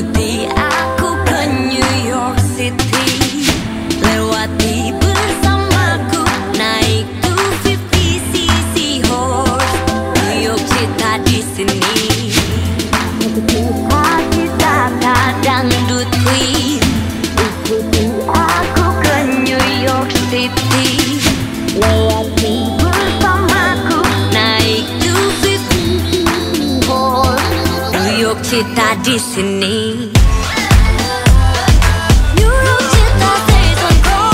discutir. On coast.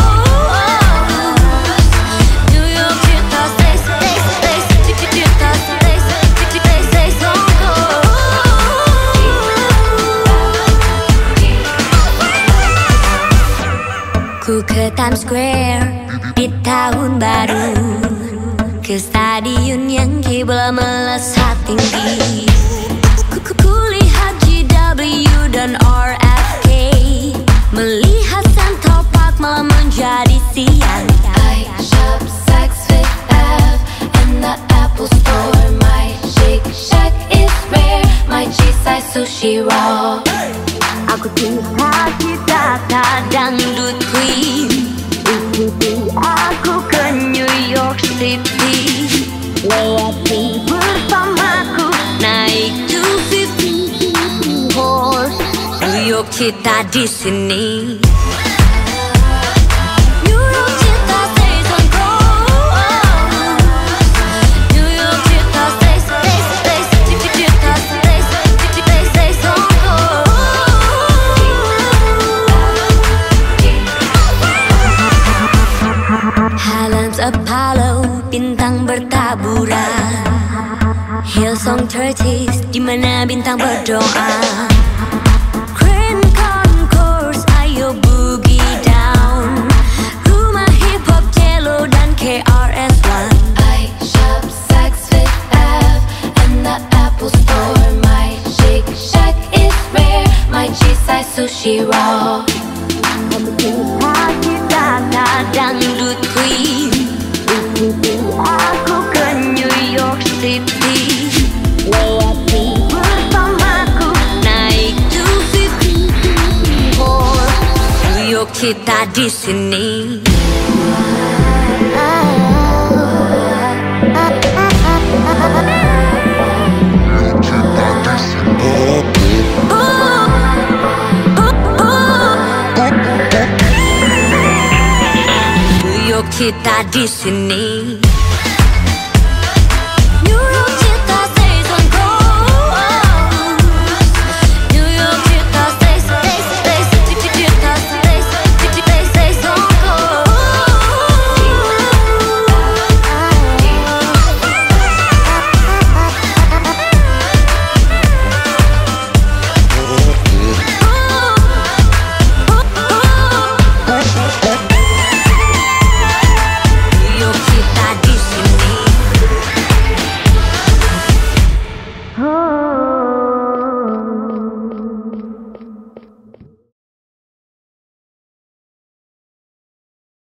Ku ke Times Square di tahun baru. Ke stadion yang kibla melesat tinggi siang I shop Saks Fifth Ave and the Apple Store. My Shake Shack is rare. My G-size sushi raw. Aku tinggal kita dangdut queen Ikuti aku ke New York City Lewati bersamaku Naik 250 horse New York kita di sini Hillsong Churches Dimana bintang berdoa Grand Concourse Ayo boogie down Rumah hip hop dan KRS-One I shop Fifth Ave and the Apple Store. My Shake Shack is rare. My G-size sushi raw. Kita di sini. Kita di sini